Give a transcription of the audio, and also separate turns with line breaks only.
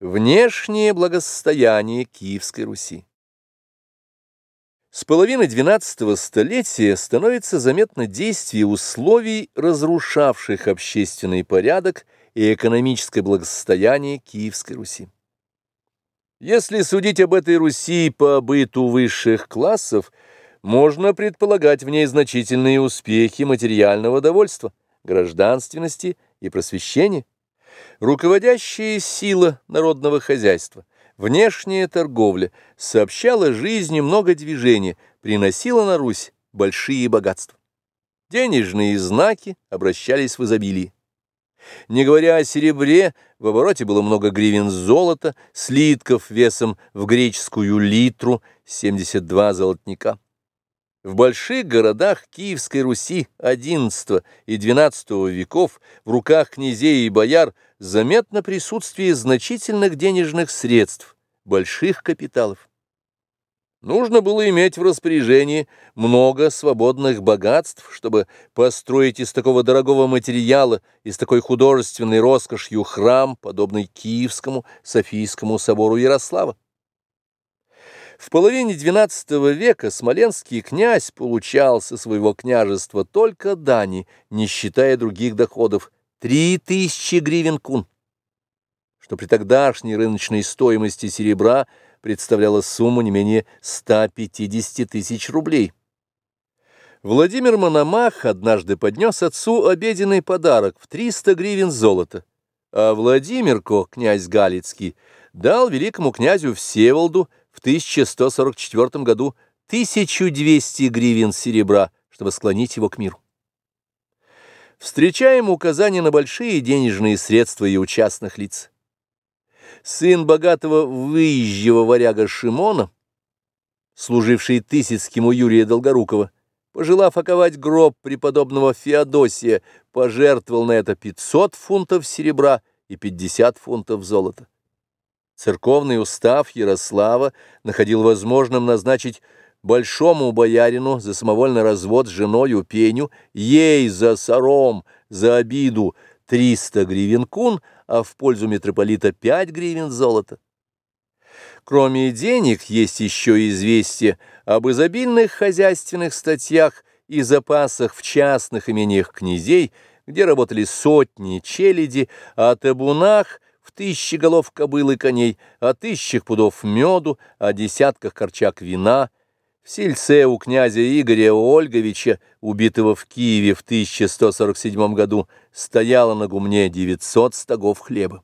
Внешнее благосостояние Киевской Руси. С половины XII столетия становится заметно действие условий, разрушавших общественный порядок и экономическое благосостояние Киевской Руси. Если судить об этой Руси по быту высших классов, можно предполагать в ней значительные успехи материального довольства, гражданственности и просвещения. Руководящая сила народного хозяйства, внешняя торговля, сообщала жизни много движения, приносила на Русь большие богатства. Денежные знаки обращались в изобилии. Не говоря о серебре, в обороте было много гривен золота, слитков весом в греческую литру, 72 золотника. В больших городах Киевской Руси XI и XII веков в руках князей и бояр заметно присутствие значительных денежных средств, больших капиталов. Нужно было иметь в распоряжении много свободных богатств, чтобы построить из такого дорогого материала, из такой художественной роскошью храм, подобный Киевскому Софийскому собору Ярослава. В половине XII века смоленский князь получал со своего княжества только дани, не считая других доходов, три тысячи гривен кун, что при тогдашней рыночной стоимости серебра представляло сумму не менее 150 тысяч рублей. Владимир Мономах однажды поднес отцу обеденный подарок в 300 гривен золота, а Владимирко, князь Галицкий, дал великому князю Всеволоду 1144 году 1200 гривен серебра, чтобы склонить его к миру. Встречаем указания на большие денежные средства и у частных лиц. Сын богатого выезжего варяга Шимона, служивший Тысяцким у Юрия Долгорукова, пожелав оковать гроб преподобного Феодосия, пожертвовал на это 500 фунтов серебра и 50 фунтов золота. Церковный устав Ярослава находил возможным назначить большому боярину за самовольный развод с женою Пеню, ей за сором, за обиду 300 гривен кун, а в пользу митрополита 5 гривен золота. Кроме денег есть еще известие об изобильных хозяйственных статьях и запасах в частных имениях князей, где работали сотни челяди, о табунах – в тысячи голов кобыл и коней, о тысячах пудов меду, о десятках корчак вина. В сельце у князя Игоря Ольговича, убитого в Киеве в 1147 году, стояло на гумне 900 стогов хлеба.